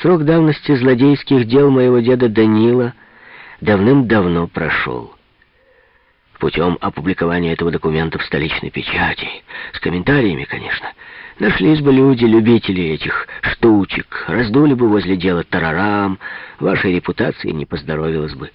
Срок давности злодейских дел моего деда Данила давным-давно прошел. Путем опубликования этого документа в столичной печати, с комментариями, конечно, нашлись бы люди, любители этих штучек, раздули бы возле дела тарарам, вашей репутации не поздоровилось бы.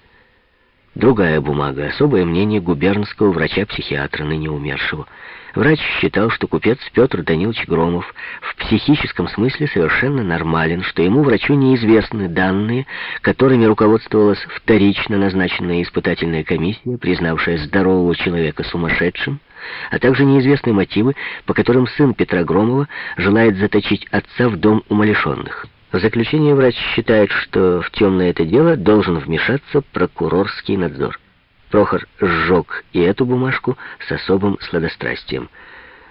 Другая бумага, особое мнение губернского врача-психиатра, ныне умершего. Врач считал, что купец Петр Данилович Громов в психическом смысле совершенно нормален, что ему, врачу, неизвестны данные, которыми руководствовалась вторично назначенная испытательная комиссия, признавшая здорового человека сумасшедшим, а также неизвестны мотивы, по которым сын Петра Громова желает заточить отца в дом умалишенных. В заключение врач считает, что в темное это дело должен вмешаться прокурорский надзор. Прохор сжег и эту бумажку с особым сладострастием.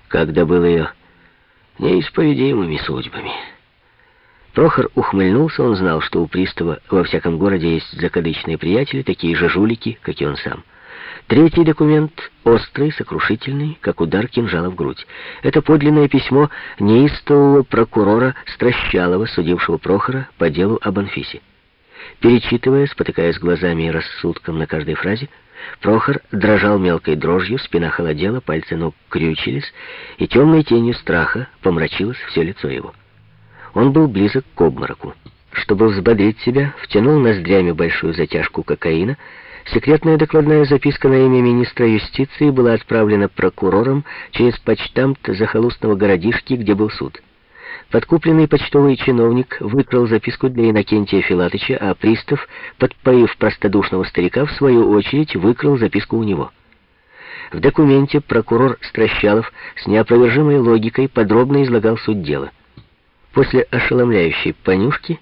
Как добыл ее неисповедимыми судьбами. Прохор ухмыльнулся, он знал, что у пристава во всяком городе есть закадычные приятели, такие же жулики, как и он сам. Третий документ острый, сокрушительный, как удар кинжала в грудь. Это подлинное письмо неистового прокурора Стращалова, судившего Прохора по делу об Анфисе. Перечитывая, спотыкаясь глазами и рассудком на каждой фразе, Прохор дрожал мелкой дрожью, спина холодела, пальцы ног крючились, и темной тенью страха помрачилось все лицо его. Он был близок к обмороку. Чтобы взбодрить себя, втянул ноздрями большую затяжку кокаина. Секретная докладная записка на имя министра юстиции была отправлена прокурором через почтамт захолустного городишки, где был суд. Подкупленный почтовый чиновник выкрал записку для Иннокентия Филатыча, а пристав, подпоив простодушного старика, в свою очередь выкрал записку у него. В документе прокурор Стращалов с неопровержимой логикой подробно излагал суть дела. После ошеломляющей понюшки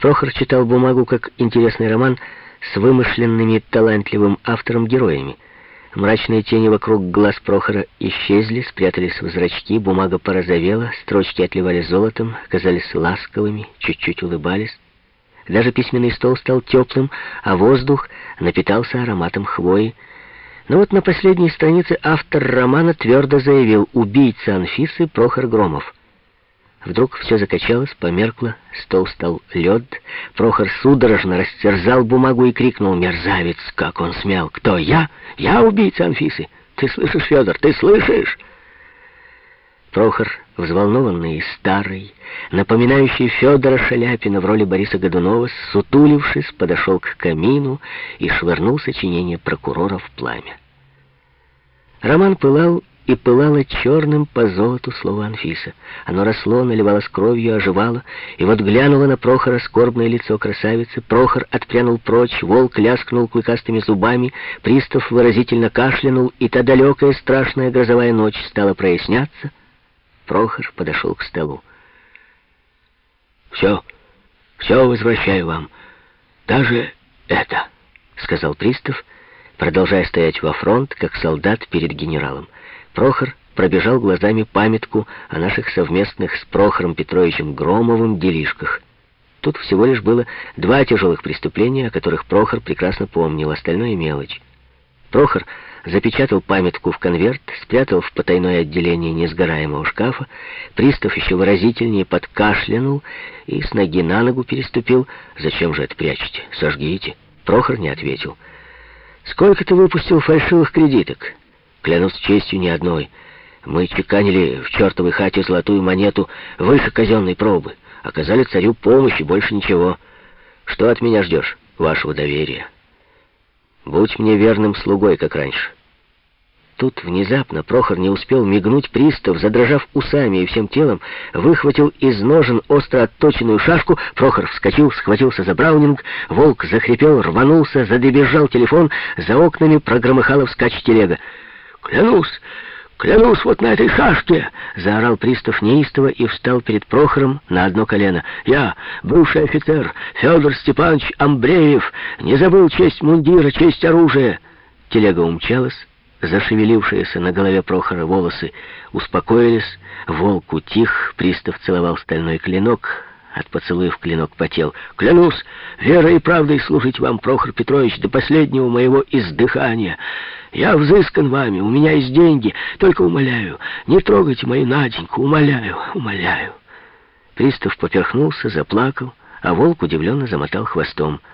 Прохор читал бумагу как интересный роман с вымышленными талантливым автором-героями — Мрачные тени вокруг глаз Прохора исчезли, спрятались в зрачки, бумага порозовела, строчки отливали золотом, казались ласковыми, чуть-чуть улыбались. Даже письменный стол стал теплым, а воздух напитался ароматом хвои. Но вот на последней странице автор романа твердо заявил «Убийца Анфисы Прохор Громов». Вдруг все закачалось, померкло, стол стал лед. Прохор судорожно растерзал бумагу и крикнул «Мерзавец! Как он смел! Кто? Я? Я убийца Анфисы! Ты слышишь, Федор? Ты слышишь?» Прохор, взволнованный и старый, напоминающий Федора Шаляпина в роли Бориса Годунова, сутулившись, подошел к камину и швырнул сочинение прокурора в пламя. Роман пылал и пылало черным по золоту слово Анфиса. Оно росло, наливалось кровью, оживало, и вот глянуло на Прохора скорбное лицо красавицы. Прохор отпрянул прочь, волк ляскнул клыкастыми зубами, пристав выразительно кашлянул, и та далекая страшная грозовая ночь стала проясняться. Прохор подошел к столу. «Все, все возвращаю вам, даже это», — сказал пристав, продолжая стоять во фронт, как солдат перед генералом. Прохор пробежал глазами памятку о наших совместных с Прохором Петровичем Громовым делишках. Тут всего лишь было два тяжелых преступления, о которых Прохор прекрасно помнил, остальное мелочь. Прохор запечатал памятку в конверт, спрятал в потайное отделение несгораемого шкафа, пристав еще выразительнее подкашлянул и с ноги на ногу переступил. «Зачем же это прячете? Сожгите». Прохор не ответил. «Сколько ты выпустил фальшивых кредиток?» Клянусь честью ни одной. Мы чеканили в чертовой хате золотую монету выше казенной пробы. Оказали царю помощь и больше ничего. Что от меня ждешь? Вашего доверия. Будь мне верным слугой, как раньше. Тут внезапно Прохор не успел мигнуть пристав, задрожав усами и всем телом, выхватил из ножен остро отточенную шашку. Прохор вскочил, схватился за браунинг, волк захрипел, рванулся, задебежал телефон, за окнами прогромыхала вскачь телега. «Клянусь, клянусь вот на этой шашке!» — заорал пристав неистово и встал перед Прохором на одно колено. «Я, бывший офицер Федор Степанович Амбреев, не забыл честь мундира, честь оружия!» Телега умчалась, зашевелившиеся на голове Прохора волосы успокоились, волк утих, пристав целовал стальной клинок, от поцелуев клинок потел. «Клянусь верой и правдой служить вам, Прохор Петрович, до последнего моего издыхания!» Я взыскан вами, у меня есть деньги. Только умоляю, не трогайте мою Наденьку, умоляю, умоляю». Пристав поперхнулся, заплакал, а волк удивленно замотал хвостом —